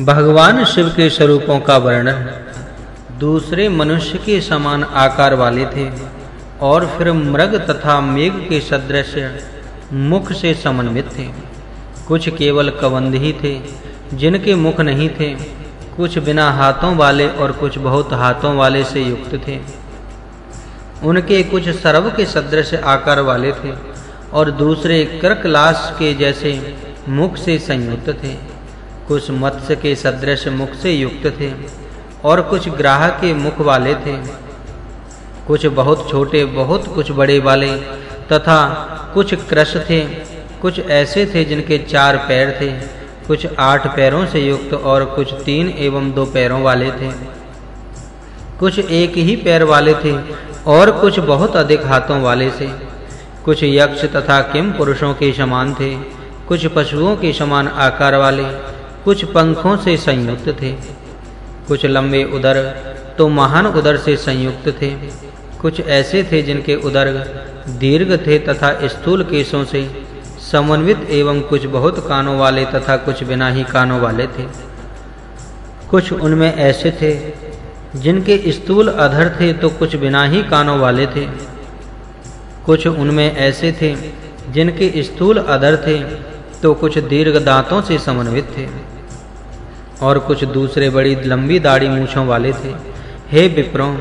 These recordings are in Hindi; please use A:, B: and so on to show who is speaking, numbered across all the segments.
A: भगवान शिव के स्वरूपों का वर्णन। दूसरे मनुष्य के समान आकार वाले थे और फिर मृग तथा मेघ के सदृश मुख से समन्वित थे। कुछ केवल कवंद ही थे, जिनके मुख नहीं थे। कुछ बिना हाथों वाले और कुछ बहुत हाथों वाले से युक्त थे। उनके कुछ सर्व के सदृश आकार वाले थे और दूसरे कर्कलास के जैसे मुख से संयुक्त थे। कुछ मत्स्य के सदृश मुख से युक्त थे और कुछ ग्राह के मुख वाले थे। कुछ बहुत छोटे, बहुत कुछ बड़े वाले तथा कुछ कृश थे। कुछ ऐसे थे जिनके चार पैर थे। कुछ आठ पैरों से युक्त और कुछ तीन एवं दो पैरों वाले थे। कुछ एक ही पैर वाले थे और कुछ बहुत अधिक हाथों वाले से। कुछ यक्ष तथा किम पुरुषों के समान थे। कुछ पशुओं के समान आकार वाले। कुछ पंखों से संयुक्त थे। कुछ लंबे उदर तो महान उदर से संयुक्त थे। कुछ ऐसे थे जिनके उदर दीर्घ थे तथा स्थूल केशों से समन्वित एवं कुछ बहुत कानों वाले तथा कुछ बिना ही कानों वाले थे। कुछ उनमें ऐसे थे जिनके स्थूल अधर थे तो कुछ बिना ही कानों वाले थे। कुछ उनमें ऐसे थे जिनके स्थूल अधर थे तो कुछ दीर्घ दांतों से समन्वित थे। और कुछ दूसरे बड़ी लंबी दाढ़ी मूछों वाले थे। हे विप्रों,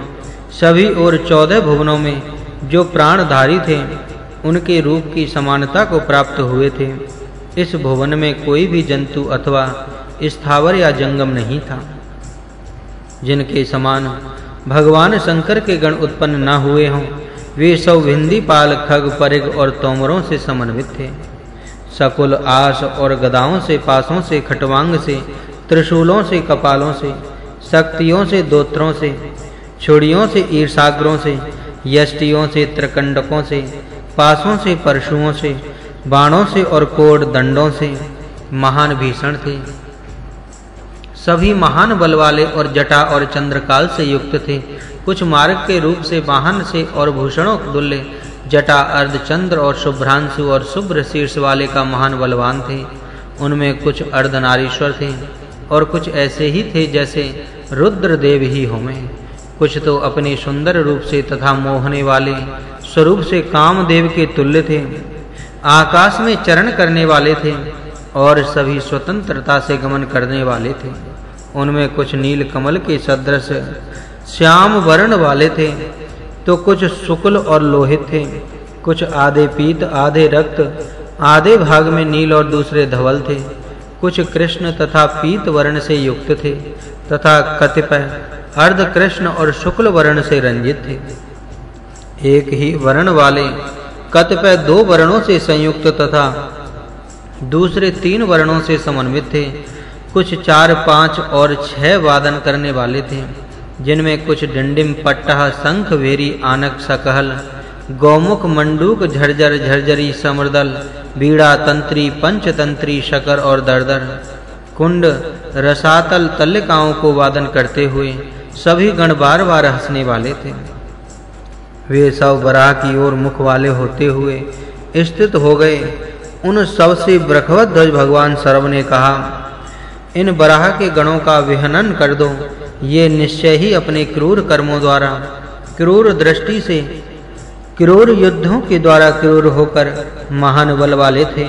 A: सभी और चौदह भुवनों में जो प्राणधारी थे, उनके रूप की समानता को प्राप्त हुए थे। इस भुवन में कोई भी जंतु अथवा स्थावर या जंगम नहीं था, जिनके समान भगवान शंकर के गण उत्पन्न न हुए हों, वे सब विंदी पाल, खग, परिग और तोमरों से समन्वित थे। सकुल, आस और गदाओं से, पासों से, खटवांग से त्रिशूलों से, कपालों से, शक्तियों से, दोत्रों से, छुड़ियों से, ईर्षाग्रों से, यष्टियों से, त्रिकंडकों से, पासों से, परशुओं से, बाणों से और कोड दंडों से महान भीषण थे। सभी महान बल वाले और जटा और चंद्रकाल से युक्त थे। कुछ मार्ग के रूप से वाहन से और भूषणों दुल्ले जटा, अर्धचंद्र और शुभ्रांशु और शुभ्र शीर्ष वाले का महान बलवान थे। उनमें कुछ अर्धनारीश्वर थे। और कुछ ऐसे ही थे जैसे रुद्र देव ही होमे कुछ तो अपने सुंदर रूप से तथा मोहने वाले स्वरूप से कामदेव के तुल्य थे। आकाश में चरण करने वाले थे और सभी स्वतंत्रता से गमन करने वाले थे। उनमें कुछ नील कमल के सदृश श्याम वर्ण वाले थे। तो कुछ शुक्ल और लोहित थे। कुछ आधे पीत आधे रक्त, आधे भाग में नील और दूसरे धवल थे। कुछ कृष्ण तथा पीत वर्ण से युक्त थे, तथा कतिपय अर्ध कृष्ण और शुक्ल वर्ण से रंजित थे। एक ही वर्ण वाले कतिपय दो वर्णों से संयुक्त तथा दूसरे तीन वर्णों से समन्वित थे। कुछ चार, पाँच और छह वादन करने वाले थे, जिनमें कुछ डंडिम, पट्टा, शंख, वेरी, आनक, सकहल, गौमुख, मंडूक झरझर झरझरी समरदल बीड़ा तंत्री पंचतंत्री, शकर और दरदर। कुंड, रसातल तल्लिकाओं को वादन करते हुए सभी गण बार-बार हंसने वाले थे। वे सब बराह की ओर मुख वाले होते हुए स्थित हो गए। उन सबसे ब्रखवत ध्वज भगवान सर्व ने कहा, इन बराह के गणों का विहनन कर दो। ये निश्चय ही अपने क्रूर कर्मों द्वारा, क्रूर दृष्टि से, क्रूर युद्धों के द्वारा क्रूर होकर महान बल वाले थे।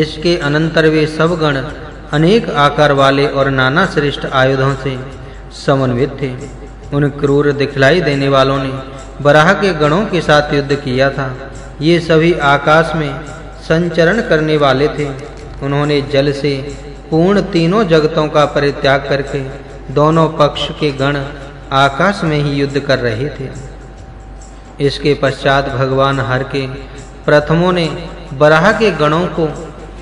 A: इसके अनंतर वे सब गण अनेक आकार वाले और नाना श्रेष्ठ आयुधों से समन्वित थे। उन क्रूर दिखलाई देने वालों ने बराह के गणों के साथ युद्ध किया था। ये सभी आकाश में संचरण करने वाले थे। उन्होंने जल से पूर्ण तीनों जगतों का परित्याग करके दोनों पक्ष के गण आकाश में ही युद्ध कर रहे थे। इसके पश्चात भगवान हर के प्रथमों ने बराह के गणों को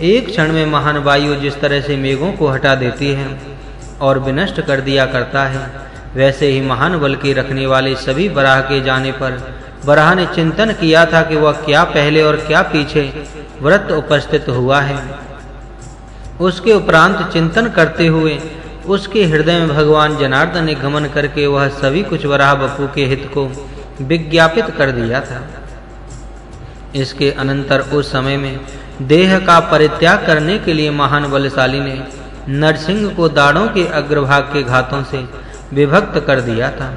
A: एक क्षण में महान वायु जिस तरह से मेघों को हटा देती है और विनष्ट कर दिया करता है, वैसे ही महान बल के रखने वाले सभी बराह के जाने पर बराह ने चिंतन किया था कि वह क्या पहले और क्या पीछे व्रत उपस्थित हुआ है। उसके उपरांत चिंतन करते हुए उसके हृदय में भगवान जनार्दन ने गमन करके वह सभी कुछ वराह बपू के हित को विज्ञापित कर दिया था। इसके अनंतर उस समय में देह का परित्याग करने के लिए महान बलशाली ने नरसिंह को दाढ़ों के अग्रभाग के घातों से विभक्त कर दिया था।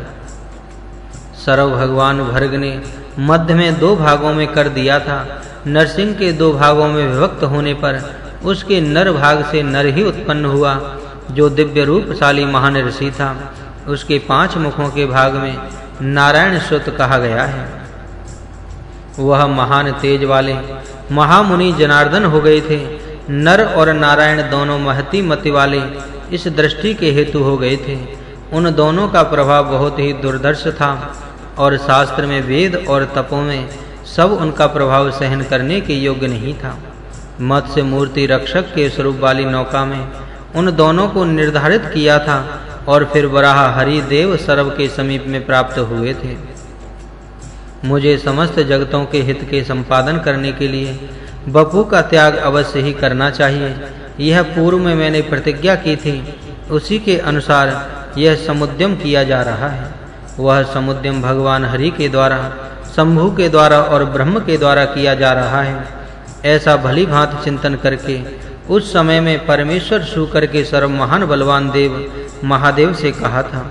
A: सर्व भगवान भर्ग ने मध्य में दो भागों में कर दिया था। नरसिंह के दो भागों में विभक्त होने पर उसके नर भाग से नर ही उत्पन्न हुआ, जो दिव्य रूपशाली महान ऋषि था। उसके पाँच मुखों के भाग में नारायण सुत कहा गया है। वह महान तेज वाले महामुनि जनार्दन हो गए थे। नर और नारायण दोनों महती मति वाले इस दृष्टि के हेतु हो गए थे। उन दोनों का प्रभाव बहुत ही दुर्दर्श था और शास्त्र में वेद और तपों में सब उनका प्रभाव सहन करने के योग्य नहीं था। मत्स्य मूर्ति रक्षक के स्वरूप वाली नौका में उन दोनों को निर्धारित किया था और फिर वराह हरि देव सर्व के समीप में प्राप्त हुए थे। मुझे समस्त जगतों के हित के संपादन करने के लिए बपू का त्याग अवश्य ही करना चाहिए। यह पूर्व में मैंने प्रतिज्ञा की थी। उसी के अनुसार यह समुद्यम किया जा रहा है। वह समुद्यम भगवान हरि के द्वारा, शंभु के द्वारा और ब्रह्म के द्वारा किया जा रहा है। ऐसा भली भांति चिंतन करके, उस समय में परमेश्वर शुकर के सर्व महान बलवान देव महादेव से कहा था,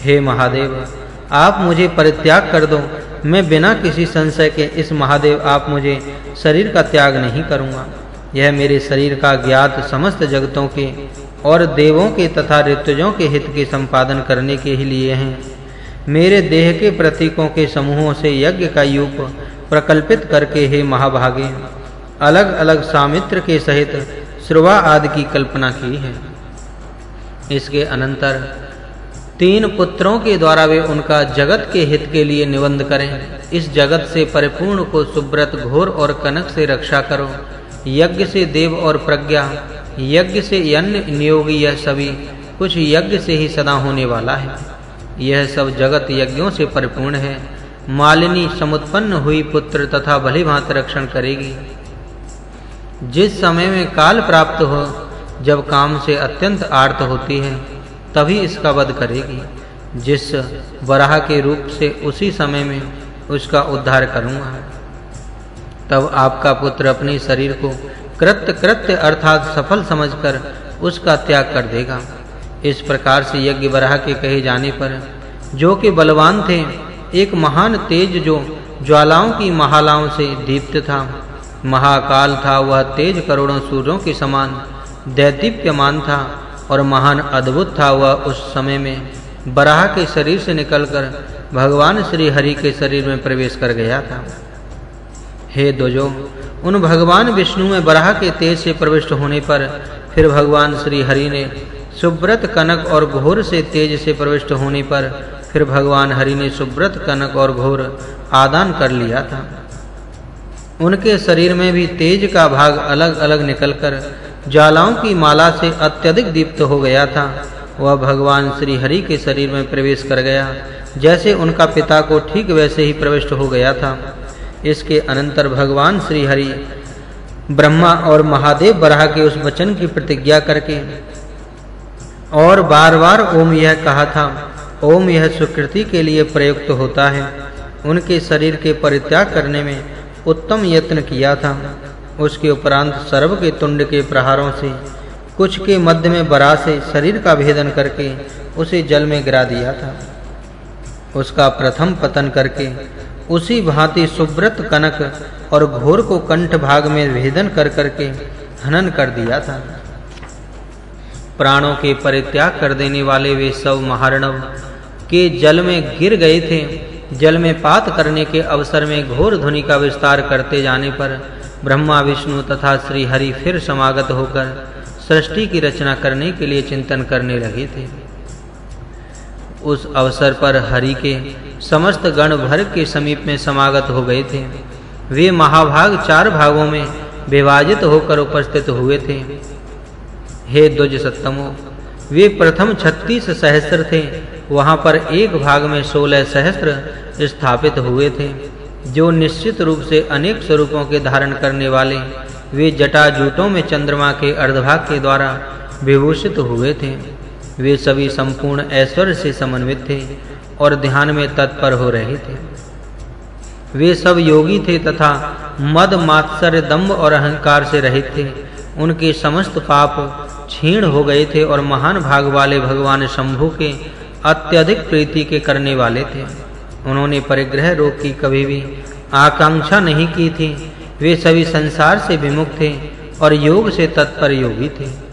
A: हे महादेव आप मुझे परित्याग कर दो। मैं बिना किसी संशय के इस महादेव, आप मुझे शरीर का त्याग नहीं करूँगा। यह मेरे शरीर का ज्ञात समस्त जगतों के और देवों के तथा ऋतुजों के हित के संपादन करने के ही लिए हैं। मेरे देह के प्रतीकों के समूहों से यज्ञ का यूप प्रकल्पित करके हे महाभागे, अलग-अलग सामित्र के सहित श्रुवा आदि की कल्पना की है। इसके अनंतर तीन पुत्रों के द्वारा वे उनका जगत के हित के लिए निबंध करें। इस जगत से परिपूर्ण को सुब्रत घोर और कनक से रक्षा करो। यज्ञ से देव और प्रज्ञा, यज्ञ से यज्ञ नियोगी यह सभी, कुछ यज्ञ से ही सदा होने वाला है। यह सब जगत यज्ञों से परिपूर्ण है। मालिनी समुत्पन्न हुई पुत्र तथा भली भांति रक्षण करेगी। जिस समय में काल प्राप्त हो, जब काम से अत्यंत आर्त होती है तभी इसका वध करेगी, जिस वराह के रूप से उसी समय में उसका उद्धार करूँगा। तब आपका पुत्र अपने शरीर को कृत्य कृत्य अर्थात सफल समझकर उसका त्याग कर देगा। इस प्रकार से यज्ञ वराह के कहे जाने पर जो कि बलवान थे, एक महान तेज जो ज्वालाओं की महालाओं से दीप्त था, महाकाल था, वह तेज करोड़ों सूर्यों के समान दैदीप्यमान था और महान अद्भुत था वह उस समय में। बराह के शरीर से निकलकर भगवान श्री हरि के शरीर में प्रवेश कर गया था। हे दोजो उन भगवान विष्णु में बराह के तेज से प्रविष्ट होने पर फिर भगवान श्री हरि ने सुब्रत कनक और घोर से तेज से प्रविष्ट होने पर फिर भगवान हरि ने सुब्रत कनक और घोर आदान कर लिया था। उनके शरीर में भी तेज का भाग अलग-अलग निकलकर ज्वालाओं की माला से अत्यधिक दीप्त हो गया था। वह भगवान श्री हरि के शरीर में प्रवेश कर गया। जैसे उनका पिता को ठीक वैसे ही प्रविष्ट हो गया था। इसके अनंतर भगवान श्री हरि ब्रह्मा और महादेव बराह के उस वचन की प्रतिज्ञा करके और बार-बार ओम यह कहा था, ओम यह सुकृति के लिए प्रयुक्त होता है। उनके शरीर के परित्याग करने में उत्तम यत्न किया था। उसके उपरांत सर्व के तुंड के प्रहारों से, कुछ के मध्य में बरा से शरीर का भेदन करके उसे जल में गिरा दिया था। उसका प्रथम पतन करके उसी भांति सुब्रत कनक और घोर को कंठ भाग में भेदन कर करके हनन कर दिया था। प्राणों के परित्याग कर देने वाले वे सब महारणव के जल में गिर गए थे। जल में पात करने के अवसर में घोर ध्वनि का विस्तार करते जाने पर ब्रह्मा विष्णु तथा श्री हरि फिर समागत होकर सृष्टि की रचना करने के लिए चिंतन करने लगे थे। उस अवसर पर हरि के समस्त गण भर के समीप में समागत हो गए थे। वे महाभाग चार भागों में विभाजित होकर उपस्थित हुए थे। हे द्वज सत्तमो, वे प्रथम 36 सहस्त्र थे। वहाँ पर एक भाग में 16 सहस्त्र स्थापित हुए थे। जो निश्चित रूप से अनेक स्वरूपों के धारण करने वाले, वे जटा जूटों में चंद्रमा के अर्धभाग के द्वारा विभूषित हुए थे। वे सभी संपूर्ण ऐश्वर्य से समन्वित थे और ध्यान में तत्पर हो रहे थे। वे सब योगी थे तथा मद मात्सर्य दंभ और अहंकार से रहित थे। उनके समस्त पाप क्षीण हो गए थे और महान भाग वाले भगवान शंभु के अत्यधिक प्रीति के करने वाले थे। उन्होंने परिग्रह रोग की कभी भी आकांक्षा नहीं की थी। वे सभी संसार से विमुख थे और योग से तत्पर योगी थे।